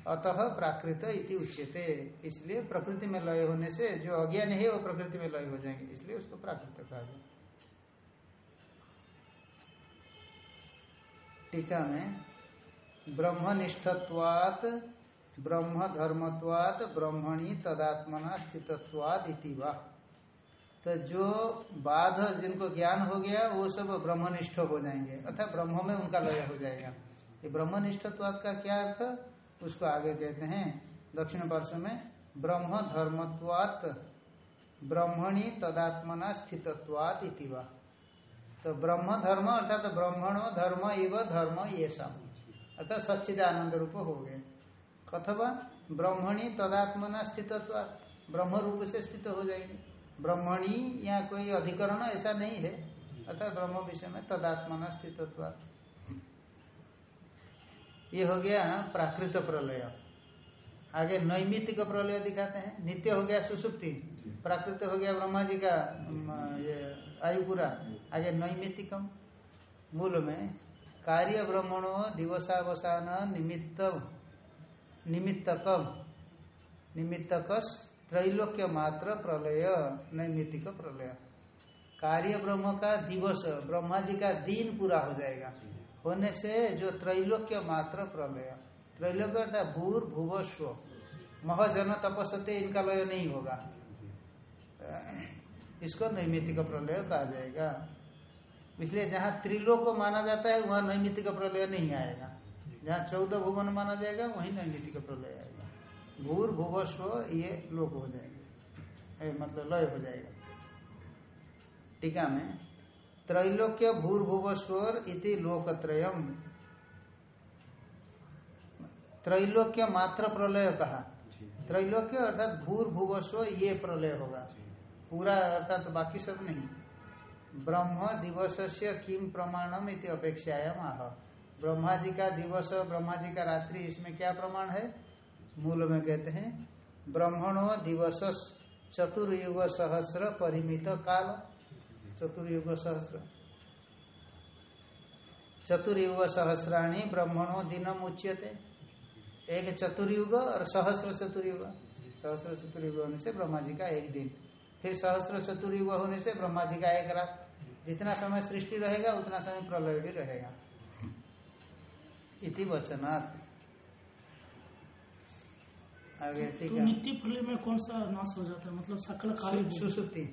अतः प्राकृत इति उच्यते। इसलिए प्रकृति में लय होने से जो अज्ञान है, वो प्रकृति में लय हो जाएँगे। इसलिए उसको प्राकृत कहा गया टीका में, ब्रह्मनिष्ठत्वात् ब्रह्म धर्मत्वात् ब्रह्मणी तदात्मना स्थितत्वाद इति तो जो बाध जिनको ज्ञान हो गया, वो सब ब्रह्मनिष्ठ हो जाएँगे। अर्थात ब्रह्म में उनका लय हो जाएगा। ये ब्रह्मनिष्ठत्वाद का क्या अर्थ? उसको आगे कहते हैं, दक्षिण पार्श्व में ब्रह्म धर्मत्वात् ब्रह्मणी तदात्मना स्थितत्वाद इति तो ब्रह्म धर्म अर्थात ब्रह्मणो धर्म इव, धर्म ये सब। अर्थात सच्चिदानंद रूप हो गए। अथवा ब्रह्मणी तदात्मना स्थितत्वाद ब्रह्म रूप से स्थित हो जाएँगे। ब्रह्मणी या कोई अधिकरण ऐसा नहीं है। अर्थात ब्रह्म विषय में तदात्मना स्थितत्वाद ये हो गया प्राकृत प्रलय। आगे नैमित्तिक प्रलय दिखाते हैं। नित्य हो गया सुसुप्ति। प्राकृत हो गया ब्रह्मा जी का ये आयु पूरा आगे नैमित्तिकम। मूल में कार्य ब्रह्मणो दिवसावसान निमित्त निमित्तकम। निमित्तकस त्रैलोक्य मात्र प्रलय, नैमित्तिक प्रलय। कार्य ब्रह्म का दिवस ब्रह्मा जी का दिन पूरा हो जाएगा। होने से जो त्रैलोक्य मात्र प्रलय त्रैलोक्य अर्थात भूर भुव महजन तपस्ते इनका लय नहीं होगा। इसको नैमित्तिक प्रलय कहा जाएगा? इसलिए जहाँ त्रिलोक को माना जाता है वहाँ नैमित्तिक प्रलय नहीं आएगा। जहाँ चौदह भुवन माना जाएगा वहीं नैमित्तिक प्रलय आएगा। भूर भुव स्व ये लोक हो जाएँगे। मतलब लय हो जाएगा। टीका में त्रैलोक्य भूर्भुव स्वर इति लोकत्रयम। त्रैलोक्य मात्र प्रलय कहा? त्रैलोक्य अर्थात भूर्भुव स्व ये प्रलय होगा। पूरा अर्थात तो बाकी सब नहीं। ब्रह्म दिवस से किम प्रमाणम इति अपेक्षायाम आह। ब्रह्मा जी का दिवस ब्रह्मा जी का रात्रि, इसमें क्या प्रमाण है? मूल में कहते हैं, ब्रह्मणो दिवस चतुर्युग सहस्र परिमित काल। चतुर्युग सहस्र। चतुर्युग सहस्राणी ब्रह्मणो दिनम उच्यते। एक चतुर्युग और सहस्र चतुर्युग। सहस्र चतुर्युग से ब्रह्मा जी का एक दिन। फिर सहस्र चतुर्युग होने से ब्रह्मा जी का एक रात जितना समय सृष्टि रहेगा उतना समय प्रलय भी रहेगा। इति वचनात्। आगे ठीक
तो
है
नित्य प्रलय में कौन सा नाश हो जाता है? मतलब सकल कार्य
सुसुप्ति।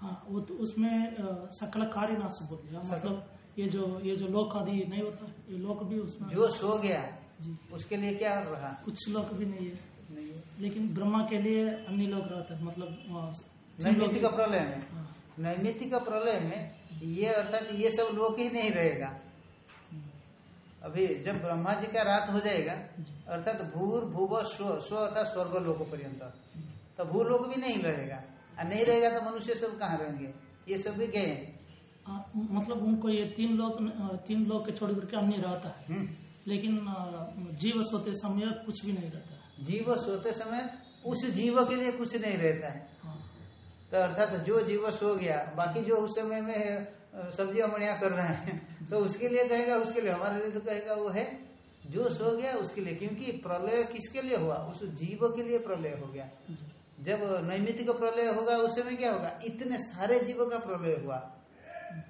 हाँ वो तो उसमें सकल कार्य नाश बोल दिया मतलब ये जो ये जो लोक आदि नहीं होता ये लोक भी उसमें
जो सो गया
जी।
उसके लिए क्या रहा?
कुछ लोक भी नहीं है।
नहीं है।
लेकिन ब्रह्मा के लिए अन्य लोग रहते हैं। मतलब
नैमित्तिक प्रलय में।
हाँ,
नैमित्तिक प्रलय में ये अर्थात ये सब लोग ही नहीं रहेगा। अभी जब ब्रह्मा जी का रात हो जाएगा अर्थात भूर भूव स्व स्व अर्थात स्वर्ग लोक पर्यंत तो भूलोक भी नहीं रहेगा। और नहीं रहेगा तो मनुष्य सब कहाँ रहेंगे? ये सब भी गए
मतलब उनको ये तीन लोग तीन लोग के छोड़ करके अन्य रहता है।
हम्म।
लेकिन जीव सोते समय कुछ भी नहीं रहता। है
जीव सोते समय उस जीव के लिए कुछ नहीं रहता है।
हाँ,
तो अर्थात जो जीव सो गया बाकी जो उस समय में अ, सब्ज़ियाँ मणिया कर रहे हैं तो उसके लिए कहेगा उसके लिए हमारे लिए तो कहेगा वो है जो सो गया उसके लिए क्योंकि प्रलय किसके लिए हुआ? उस जीव के लिए प्रलय हो गया। जब नैमित्तिक प्रलय होगा उस समय क्या होगा? इतने सारे जीवों का प्रलय हुआ।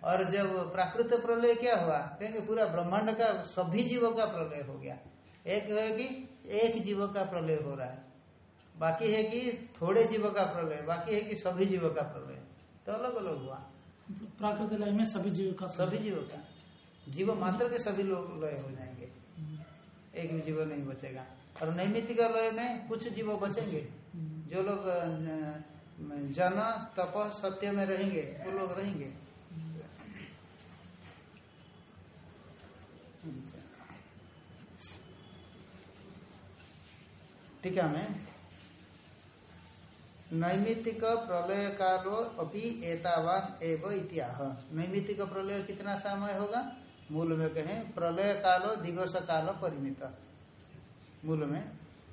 और जब प्राकृत प्रलय क्या हुआ? कहेंगे पूरा ब्रह्मांड का सभी जीवों का प्रलय हो गया। एक है कि एक जीव का प्रलय हो रहा है। बाकी है कि थोड़े जीवों का प्रलय बाकी है कि सभी जीवों का प्रलय। तो अलग अलग हुआ।
प्राकृतिक लय में सभी जीव का
सभी जीवों का। जीव मात्र के सभी लोग लय हो जाएँगे। एक भी जीव नहीं बचेगा। और नैमित्तिक लय में कुछ जीव बचेंगे। जो लोग जन तप सत्य में रहेंगे वो लोग रहेंगे। टीका में नैमित्तिक प्रलय कालो अभी एतावान एव इत्याह। नैमित्तिक प्रलय कितना समय होगा? मूल में कहें प्रलय कालो दिवस काल परिमित। मूल में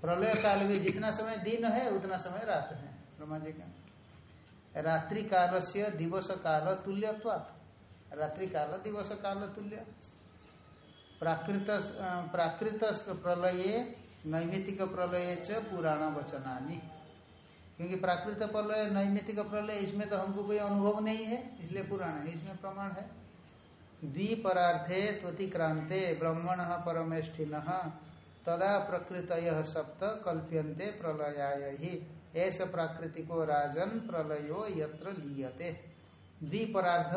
प्रलय काल भी जितना समय दिन है, उतना समय रात है। ब्रह्मा जी का रात्रि काल से दिवस काल तुल्यत्वात्। रात्रि काल दिवस काल तुल्य। प्राकृत प्राकृत प्रलये नैमित्तिक प्रलय च पुराण वचनानी क्योंकि प्राकृत प्रलय, नैमित्तिक प्रलय, इसमें तो हमको कोई अनुभव नहीं है, इसलिए पुराण है, इसमें प्रमाण है। द्विपरार्धे त्वतिक्रांते ब्रह्मण परमेष्ठिन, तदा प्रकृत सप्त कल्प्यन्ते प्रलयाय। ही ऐसा प्राकृतिको राजन प्रलयो यत्र लीयते। द्विपरार्ध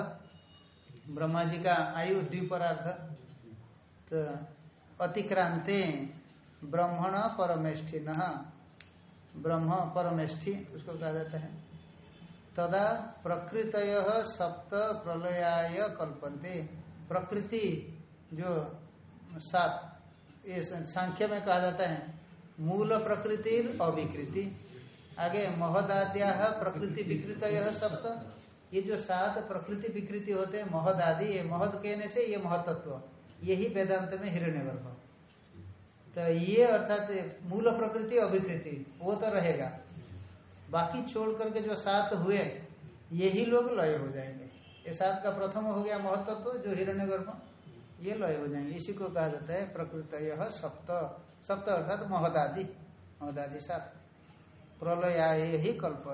ब्रह्मा जी का आयु द्विपरार्ध तो अतिक्रांते ब्रह्मण परमेष्ठिन। ब्रह्म परमेष्ठि, उसको कहा जाता है। तदा प्रकृत सप्त प्रलयाय कल्पन्ते। प्रकृति जो सात, ये सांख्य में कहा जाता है, मूल प्रकृति अविकृति आगे महदाद्या प्रकृति विकृत सप्त। ये जो सात प्रकृति विकृति होते हैं महद आदि ये महद कहने से ये महतत्व। यही वेदांत में हिरण्य तो ये अर्थात मूल प्रकृति अभिकृति, वो तो रहेगा। बाकी छोड़ करके जो सात हुए यही लोग लय हो जाएँगे। ये सात का प्रथम हो गया महत्व तो जो हिरण्य गर्भ ये लय हो जाएँगे। इसी को कहा जाता है प्रकृत यह सप्त। सप्त अर्थात महदादि महदादि सात। प्रलय ही कल्प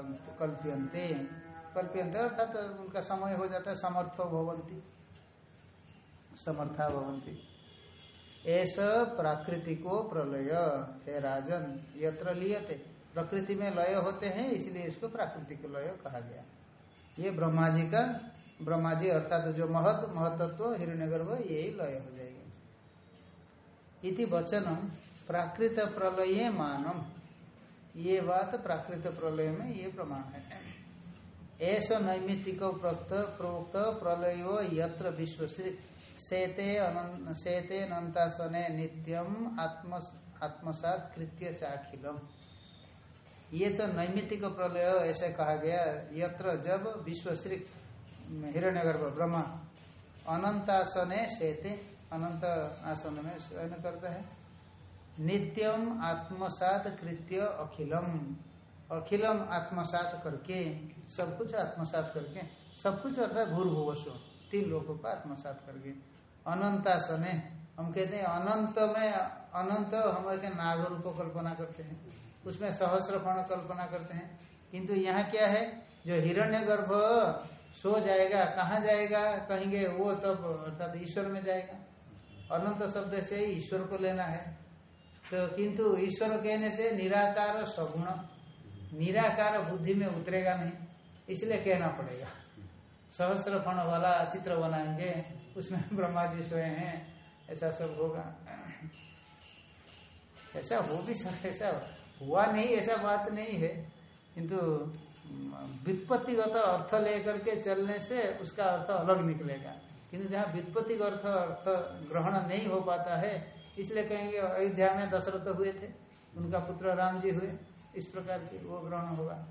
कल्प्यंते कल्प्यंते अर्थात उनका समय हो जाता है, समर्थ भवंती। समर्था भवंती। ऐसा प्राकृतिको प्रलय। है राजन, यत्र लियते। प्रकृति में लय होते हैं, इसलिए इसको प्राकृतिक लय कहा गया। ये ब्रह्मा जी का ब्रह्मा जी अर्थात जो महत, महतत्व, हिरण्यगर्भ, यही लय हो जाएगा। इति वचनम प्राकृत प्रलय मानम। ये बात प्राकृत प्रलय में ये प्रमाण है। ऐसा नैमित्तिक प्रोक्त प्रोक्त, प्रलयो, यत्र विश्वश्री सेते अनंतासने नित्यम आत्म आत्मसात कृत्य चाखिलम ये तो नैमित्तिक प्रलय, ऐसे कहा गया, यत्र जब विश्वश्री हिरण्यगर्भ, ब्रह्मा, अनंतासने सेते, अनंत आसन में शयन करता है। नित्यम आत्मसात कृत्य अखिलम। अखिलम आत्मसात करके, सब कुछ आत्मसात करके, सब कुछ अर्थात भूर्भुवस्व तीन लोगों को आत्मसात करके अनंतासने हम कहते हैं, अनंत में, अनंत हम एक नाग रूप कल्पना करते हैं। उसमें सहस्र फण कल्पना करते हैं। किंतु यहाँ क्या है? जो हिरण्य गर्भ सो जाएगा, कहाँ जाएगा? कहेंगे, वो तब अर्थात ईश्वर में जाएगा। अनंत शब्द से ईश्वर को लेना है। तो किंतु ईश्वर कहने से निराकार सगुण, निराकार बुद्धि में उतरेगा नहीं। इसलिए कहना पड़ेगा। सहस्र फण वाला चित्र बनाएँगे, उसमें ब्रह्मा जी सोए हैं, ऐसा सब होगा। ऐसा हो भी सकता ऐसा हुआ नहीं, ऐसा बात नहीं है। किंतु व्युत्पत्तिगत अर्थ लेकर के चलने से उसका अर्थ अलग निकलेगा। किंतु जहाँ व्युत्पत्ति अर्थ अर्थ ग्रहण नहीं हो पाता है, इसलिए कहेंगे, अयोध्या में दशरथ हुए थे, उनका पुत्र राम जी हुए, इस प्रकार की वो ग्रहण होगा।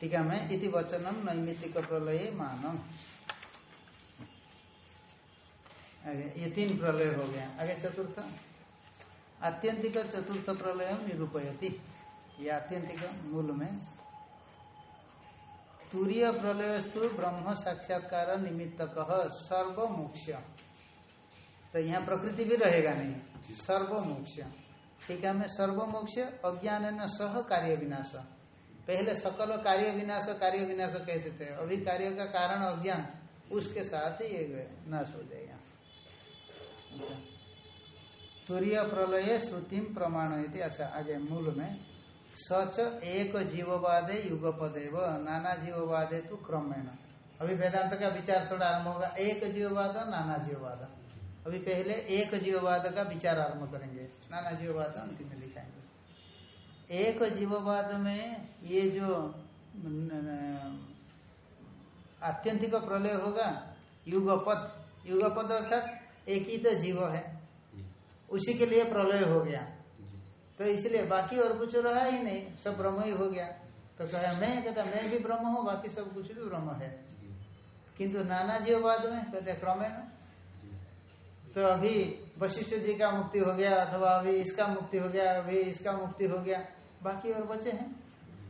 ठीक है मैं इति वचनम नैमित्तिक प्रलय मानम आगे ये तीन प्रलय हो गया। आगे चतुर्थ। आत्यंतिक चतुर्थ प्रलय निरूपयति। ये आत्यंतिक मूल में। तूर्य प्रलयस्तु ब्रह्म साक्षात्कार निमित्त कह सर्वमोक्ष तो यहाँ प्रकृति भी रहेगा नहीं। सर्वमोक्ष ठीक है मैं सर्वमोक्ष अज्ञान न सह कार्य विनाश। पहले सकल कार्य विनाश कार्य विनाश कहते थे। अभी कार्य का कारण अज्ञान उसके साथ ही ये नाश हो जाएगा अच्छा। तुरीय प्रलय श्रुतिम प्रमाण अच्छा आगे मूल में। सच एक जीववादे युगपदेव, नाना जीववादे तो क्रमेण। अभी वेदांत का विचार थोड़ा आरंभ होगा। एक जीववाद, नाना जीववाद। अभी पहले एक जीववाद का विचार आरंभ करेंगे। नाना जीववाद अंतिम में दिखाएँगे। एक जीववाद में ये जो आत्यंतिक प्रलय होगा युगपद युगपद अर्थात एक ही तो जीव है। उसी के लिए प्रलय हो गया। तो इसलिए बाकी और कुछ रहा ही नहीं सब ब्रह्म ही हो गया। तो कहा मैं कहता मैं भी ब्रह्म हूँ बाकी सब कुछ भी ब्रह्म है। किंतु नाना जीववाद में कहते क्रमेण तो अभी वशिष्ठ जी का मुक्ति हो गया अथवा अभी इसका मुक्ति हो गया अभी इसका मुक्ति हो गया। बाकी और बचे हैं।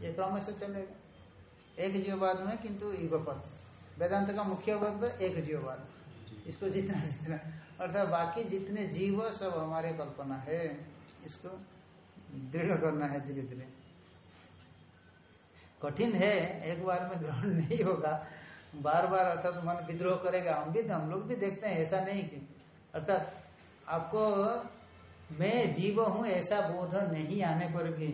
ये क्रम से चलेगा। एक जीववाद में किंतु युगपद वेदांत का मुख्य वर्ग एक जीववाद। इसको जितना जितना। अर्थात बाकी जितने जीव सब हमारे कल्पना है। इसको दृढ़ करना है धीरे धीरे। कठिन है, एक बार में ग्रहण नहीं होगा। बार बार अर्थात मन विद्रोह करेगा। हम भी, हम लोग भी देखते हैं, ऐसा नहीं कि अर्थात आपको मैं जीव हूँ, ऐसा बोध नहीं आने पर भी।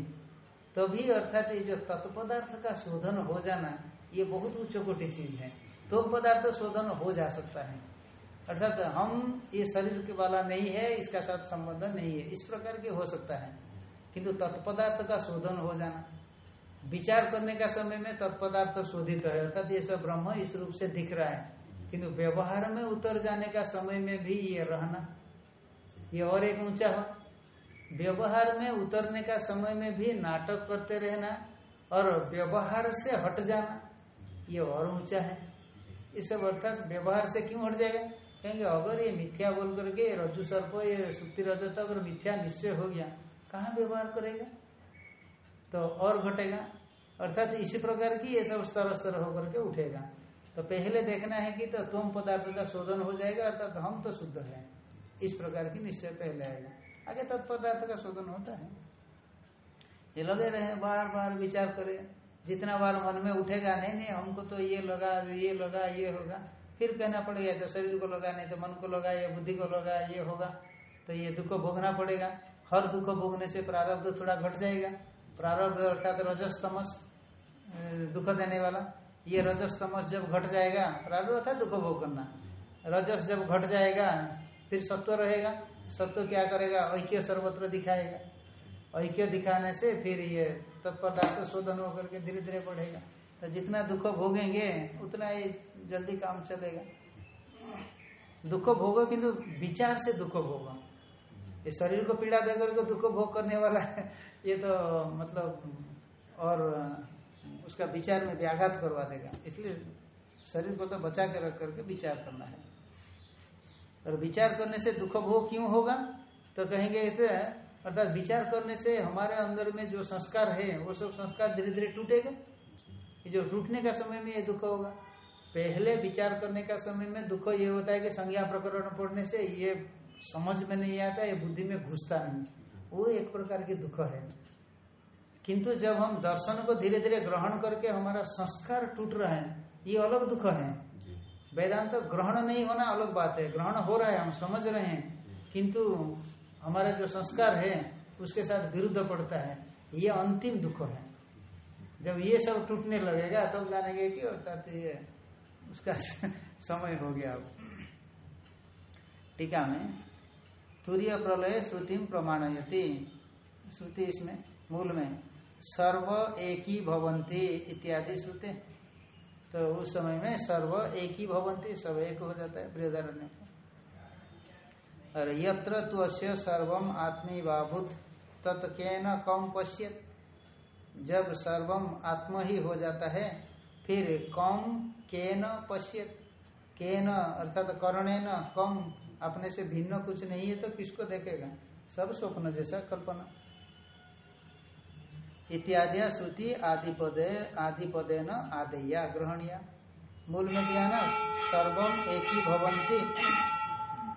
तभी अर्थात ये जो तत्पदार्थ का शोधन हो जाना, ये बहुत उच्च कोटि चीज़ है। तो पदार्थ शोधन हो जा सकता है। अर्थात हम ये शरीर के वाला नहीं है, इसका साथ संबंध नहीं है। इस प्रकार के हो सकता है। किंतु तत्पदार्थ का शोधन हो जाना। विचार करने का समय में तत्पदार्थ शोधित है। अर्थात ये सब ब्रह्म इस रूप से दिख रहा है। किंतु व्यवहार में उतर जाने का समय में भी ये रहना। ये और एक ऊँचा हो। व्यवहार में उतरने का समय में भी नाटक करते रहना और व्यवहार से हट जाना ये और ऊँचा है। ये सब अर्थात व्यवहार से क्यों हट जाएगा? कहेंगे अगर ये मिथ्या बोल करके रज्जु सर्प ये सुक्ति रजत अगर मिथ्या निश्चय हो गया कहाँ व्यवहार करेगा? तो और घटेगा। अर्थात इसी प्रकार की ये सब स्तर स्तर होकर के उठेगा। तो पहले देखना है कि तो तुम पदार्थ का शोधन हो जाएगा अर्थात हम तो शुद्ध है। इस प्रकार की निश्चय पहले आएगा। आगे तत्पदार्थ का शोधन होता है। ये लगे रहे बार बार विचार करें, जितना बार मन में उठेगा, नहीं नहीं, हमको तो ये लगा ये लगा, ये होगा। फिर कहना पड़ेगा तो शरीर को लगा, नहीं तो मन को लगा, या बुद्धि को लगा, ये होगा। तो ये दुख भोगना पड़ेगा। हर दुख भोगने से प्रारब्ध थोड़ा घट जाएगा। प्रारब्ध अर्थात रजस तमस दुख देने वाला। ये रजस तमस जब घट जाएगा, प्रारब्ध अर्थात दुख भोग करना। रजस जब घट जाएगा, फिर सत्व रहेगा। सत्व क्या करेगा? ऐक्य सर्वत्र दिखाएगा। ऐक्य दिखाने से फिर ये तत्पदार्थ शोधन होकर के धीरे धीरे बढ़ेगा। तो जितना दुख भोगेंगे, उतना ही जल्दी काम चलेगा। दुख भोगो किंतु विचार से दुख भोगो। ये शरीर को पीड़ा देकर के दुख भोग करने वाला है, ये तो मतलब और उसका विचार में व्याघात करवा देगा। इसलिए शरीर को तो बचा के रख करके विचार करना है। और विचार करने से दुख भोग क्यों होगा? तो कहेंगे अर्थात विचार करने से हमारे अंदर में जो संस्कार है, वो सब संस्कार धीरे धीरे टूटेगा। ये जो टूटने का समय में ये दुख होगा। पहले विचार करने का समय में दुख ये होता है कि संज्ञा प्रकरण पढ़ने से ये समझ में नहीं आता, ये बुद्धि में घुसता नहीं। वो एक प्रकार के दुख है। किंतु जब हम दर्शन को धीरे धीरे ग्रहण करके हमारा संस्कार टूट रहा है, ये अलग दुख है। वेदांत तो ग्रहण नहीं होना अलग बात है। ग्रहण हो रहा है, हम समझ रहे हैं। किंतु हमारा जो संस्कार है, उसके साथ विरुद्ध पड़ता है। ये अंतिम दुख है। जब ये सब टूटने लगेगा, तब तो जानेंगे कि अर्थात ये उसका समय हो गया अब। टीका में, तुरीय प्रलय श्रुति प्रमाणयति। श्रुति इसमें, मूल में, सर्व एक ही भवंती इत्यादि श्रुते। तो उस समय में सर्व एक ही भवंती, सब एक हो जाता है बृहदारण्य और यत्र त्वस्य सर्वम आत्मी बाभूत तत्केन कम पश्यत? जब सर्वम आत्म ही हो जाता है, फिर कम केन पश्यत? केन, अर्थात करणे न कम अपने से भिन्न कुछ नहीं है तो किसको देखेगा? सब स्वप्न जैसा कल्पना। इत्यादि श्रुति आदि पदे आदि पदे न आदेया, ग्रहणिया। मूल में दिया ना सर्वम एक ही भवंती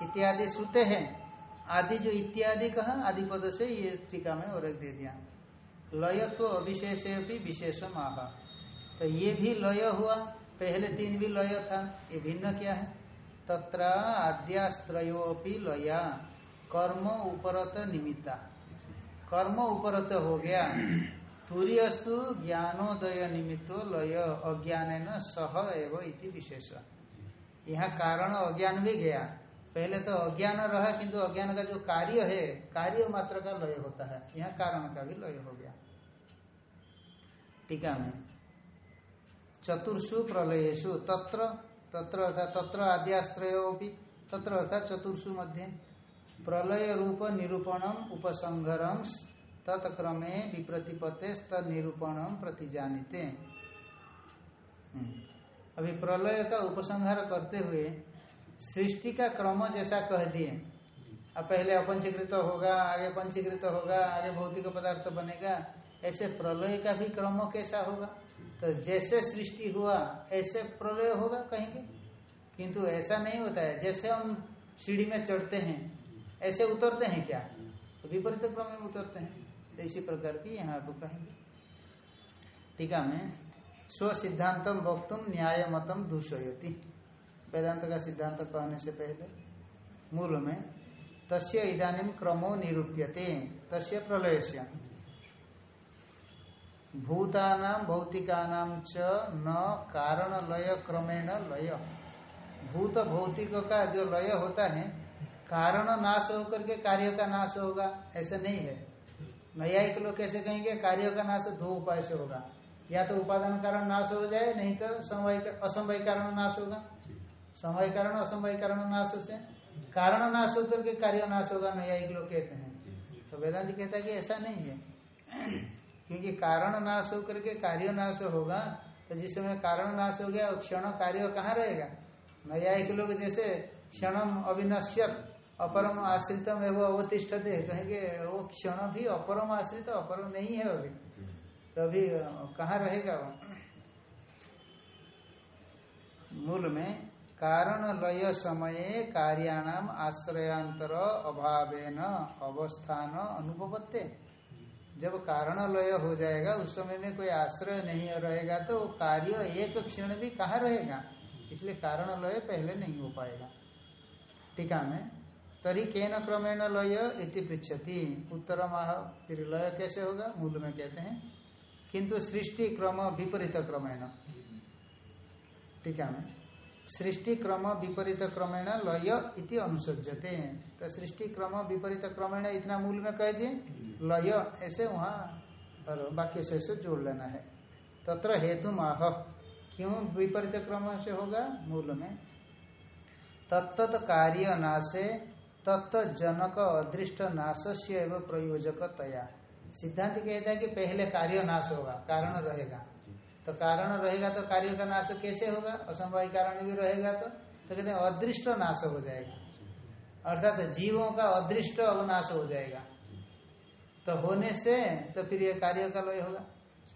इत्यादि श्रुते हैं। आदि जो इत्यादि कहा आदि पद से ये टीका में और दे दिया। लयत्व अविशेष भी विशेषम आहा। तो ये भी लय हुआ, पहले तीन भी लय था, ये भिन्न क्या है? तत्र आद्यास्त्रोपी लया, कर्म उपरत निमित्ता। कर्म उपरत हो गया। तुरीयस्तु ज्ञानोदय निमित्तो लय अज्ञान सह एवं इति विशेष। यहाँ कारण अज्ञान भी गया। पहले तो अज्ञान रहा, किंतु अज्ञान का जो कार्य है, कार्य मात्र का लय होता है। यहाँ कारण का भी लय हो गया। टीका में। चतुर्षु प्रलयेशु तत्र तत्र अर्थात तत्र आद्याश्रयोपि तत्र अर्थात चतुर्षु मध्य। प्रलय रूप निरूपणम उपसंहरंश तत्क्रमे विप्रतिपत्ते निरूपणम प्रति जानिते अभी प्रलय का उपसंहार करते हुए सृष्टि का क्रम जैसा कह दिए। अब पहले अपंचीकृत होगा, आगे पंचीकृत होगा, आगे भौतिक पदार्थ बनेगा, ऐसे प्रलय का भी क्रम कैसा होगा? तो जैसे सृष्टि हुआ, ऐसे प्रलय होगा कहेंगे। किंतु ऐसा नहीं होता है। जैसे हम सीढ़ी में चढ़ते हैं, ऐसे उतरते हैं क्या? तो विपरीत क्रम में उतरते हैं। तो इसी प्रकार की यहाँ को कहेंगे। टीका में स्व सिद्धांतम वक्तुम न्याय मतम दूषयती। वेदांत का सिद्धांत कहने से पहले मूल में तस्य इदानीम क्रमो निरूप्यते, तस्य प्रलय से भूतानाम भौतिकानाम च न कारण लय क्रमेण लय। भूत भौतिक का जो लय होता है, कारण नाश होकर के कार्य का नाश होगा, ऐसा नहीं है। न्यायिक लोग कैसे कहेंगे, कार्य का नाश दो उपाय से होगा। या तो उपादान कारण नाश हो जाए, नहीं तो समवाय असमवाय कारण नाश होगा। समय कारण, असमवाय कारण नाश से कारण नाश होकर के कार्य नाश होगा न्यायिक लोग कहते हैं। तो वेदांत कहता है कि ऐसा नहीं है। क्योंकि कारण नाश होकर के कार्य नाश होगा तो जिस समय कारण नाश हो गया, क्षण कार्य कहाँ रहेगा? न्यायिक लोग जैसे क्षणम अविनश्यत अपरम आश्रितम एवं अवतिष्ठ दे कहेंगे, वो क्षण भी अपरम आश्रित, अपरम नहीं है अभी। तो अभी कहाँ रहेगा वो? मूल में, कारण लय समय कार्याणाम आश्रयांतर अभावेन अवस्थान अनुभवते जब कारण लय हो जाएगा, उस समय में कोई आश्रय नहीं रहेगा तो कार्य एक क्षण भी कहाँ रहेगा? इसलिए कारण लय पहले नहीं हो पाएगा। टीका में तरी केन क्रमेण लय इति पृछति उत्तर माह फिर लय कैसे होगा? मूल में कहते हैं। किंतु सृष्टि क्रम विपरीत क्रमेण। टीका में सृष्टि क्रम विपरीत क्रमेण लय इति अनुसजते तो सृष्टि क्रम विपरीत क्रमेण इतना मूल में कह दिए? लय, ऐसे वहाँ और वाक्य से जोड़ लेना है। तत्र हेतु माह क्यों विपरीत क्रम से होगा? मूल में। तत्त कार्य नाशे तत्त जनक अदृष्ट नाश से एवं प्रयोजक तया सिद्धांत कहता है कि पहले कार्य नाश होगा, कारण रहेगा। तो कारण रहेगा तो कार्य का नाश कैसे होगा? असंभव कारण भी रहेगा तो। तो कहते हैं अदृष्ट नाश हो जाएगा। अर्थात जीवों का अदृष्ट अब नाश हो जाएगा। तो होने से तो फिर यह कार्य का लय होगा।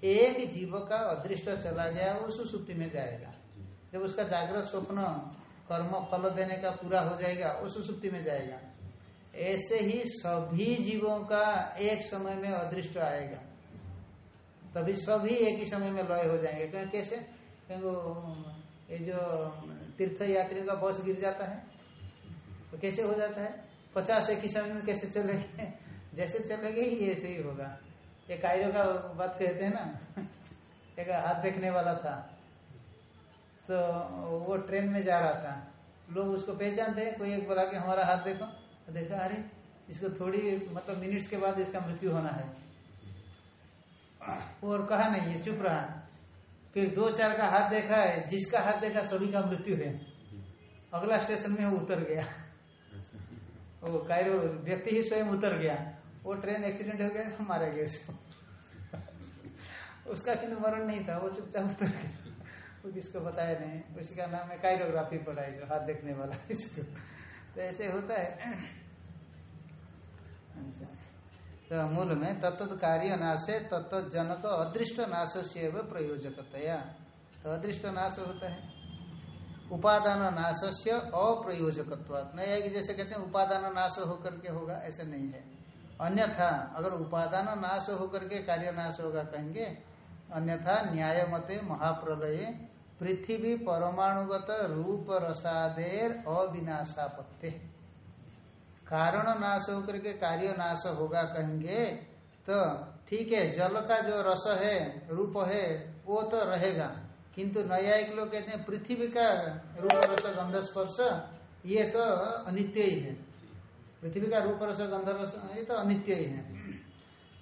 एक जीव का अदृष्ट चला गया वो सुसुप्ति में जाएगा। जब उसका जागृत स्वप्न कर्म फल देने का पूरा हो जाएगा वो सुसुप्ति में जाएगा। ऐसे ही सभी जीवों का एक समय में अदृष्ट आएगा। तभी सभी एक ही समय में लय हो जाएँगे। क्यों? कैसे? क्योंकि ये जो तीर्थ यात्रियों का बस गिर जाता है तो कैसे हो जाता है? पचास एक ही समय में कैसे चलेंगे? जैसे चलेंगे ही ऐसे ही होगा। ये कायरो का बात कहते हैं ना, एक हाथ देखने वाला था। तो वो ट्रेन में जा रहा था। लोग उसको पहचानते हैं कोई एक बोला कि हमारा हाथ देखो। तो देखा अरे इसको थोड़ी मतलब मिनट्स के बाद इसका मृत्यु होना है। और कहा नहीं है चुप रहा। फिर दो चार का हाथ देखा है जिसका हाथ देखा सभी का मृत्यु है। अगला स्टेशन में वो उतर गया। वो कायरो व्यक्ति ही स्वयं उतर गया। वो ट्रेन एक्सीडेंट हो गया मारा गया उसको। उसका किन्तु मरण नहीं था वो चुपचाप उतर गया। वो किसको बताया नहीं। उसी का नाम है कायरोग्राफी पढ़ाई, जो हाथ देखने वाला इसको। तो ऐसे होता है। अच्छा। तो मूल में तत्त कार्य नाशे तत्त जनक, अदृष्ट नाश से प्रयोजकतया। तो अदृष्ट नाश होता है। उपादान नाश से अप्रयोजकत्व नया कि जैसे कहते हैं, उपादान नाश होकर के होगा, ऐसे नहीं है। अन्यथा, अगर उपादान नाश होकर के कार्य नाश होगा कहेंगे, अन्यथा न्याय मते महाप्रलय पृथ्वी परमाणुगत रूप रसादेर अविनाशापत्य कारण नाश होकर के कार्य नाश होगा कहेंगे तो ठीक है, जल का जो रस है, रूप है, वो तो रहेगा। किंतु न्यायिक लोग कहते हैं, पृथ्वी का रूप रस गंध स्पर्श, ये तो अनित्य ही है। पृथ्वी का रूप रस गंध रस, ये तो अनित्य ही है।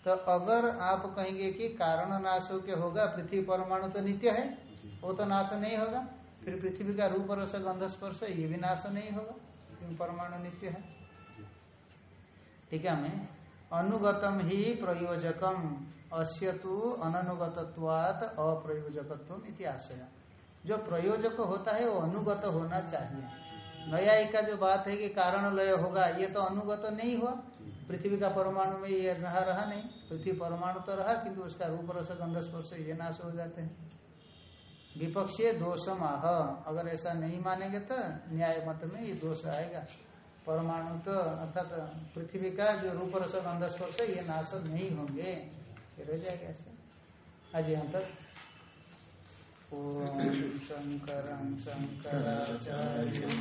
तो अगर आप कहेंगे कि कारण नाश हो के होगा पृथ्वी परमाणु तो नित्य है वो तो नाश नहीं होगा। फिर पृथ्वी का रूप रस गंध स्पर्श ये भी नाश नहीं होगा क्योंकि परमाणु नित्य है। ठीक है मैं अनुगतम ही प्रयोजकम अस्य तो अनुगतत्वात अप्रयोजकत्व इतिहास जो प्रयोजक होता है वो अनुगत होना चाहिए। नया का जो बात है कि कारण लय होगा, ये तो अनुगत तो नहीं हुआ। पृथ्वी का परमाणु में ये रहा रहा नहीं। पृथ्वी परमाणु तो रहा, किंतु उसका रूप रस गंध स्पर्श ये नाश हो जाते हैं। विपक्षीय दोषम आह। अगर ऐसा नहीं मानेंगे तो न्याय मत में ये दोष आएगा। परमाणु तो अर्थात पृथ्वी का जो रूप रस गंध स्पर्श ये नाश नहीं होंगे। रह जाएगा ऐसे। आज यहाँ तक शङ्करं शङ्कराचार्यं